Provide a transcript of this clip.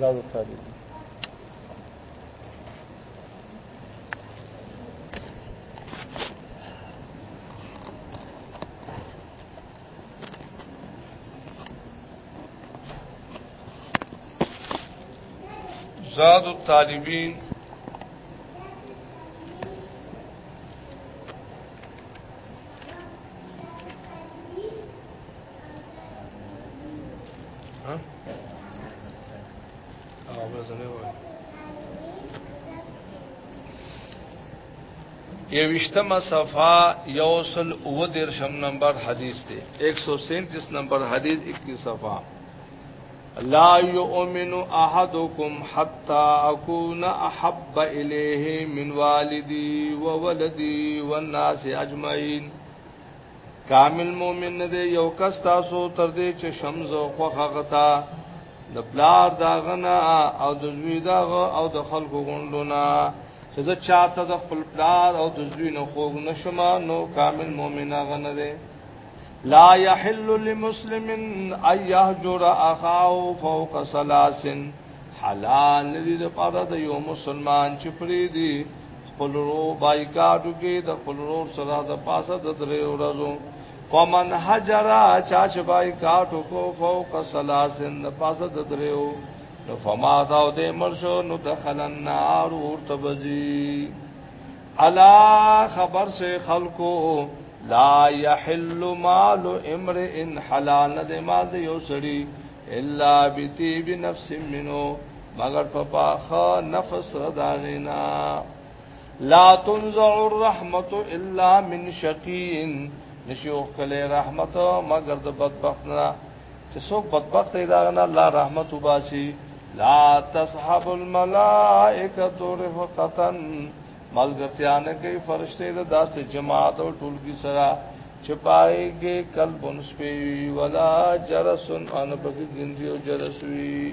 زاد التابعين زاد الطالبين ها یوشتم صفا یوسل او درشم نمبر حدیث تے ایک سو سینتیس نمبر حدیث اکی صفا لا یؤمن احدکم حتی اکون احب الیه من والدی و ولدی والناس اجمعین کامل مومن ندے یو کس تاسو تردے چه شمز و خوخ غطا د پلار داغنا او د زوی داغ او د خلکو غوندونه چې زه چاته د خپل پلار او د زوی نه خوګ نشم نو کامل مؤمن غنه دی لا يحل لمسلم ان يهجر اخاه فوق ثلاث حلال دې د پاره د یو مسلمان چې پری دی خپل رو بایکاټو کې د خپل رو سره د پاسه د درې ورځو ومن حجرا چاچ بای کاټو کو فوق سلاسن پاسد دریو نو فما تاو دې مرشو نو دخل النار ورته بزی الا خبر سے خلقو لا يحل مال امرئ حلال د مال یو سړی الا بتی بنفس منو مگر پپا خ نفس رداغنا لا تنزع الرحمه الا من شقین نشو کله رحمت مگر د بدبخت نه چې څوک بدبخت دی دا نه الله رحمت وباسي لا تصحب الملائکه رفقتا مال گرتیانه کې فرشته د داسې جماعت او ټولګي سره چپای کې قلب انس په ولا جرسن ان په دې دین دی او جرس وی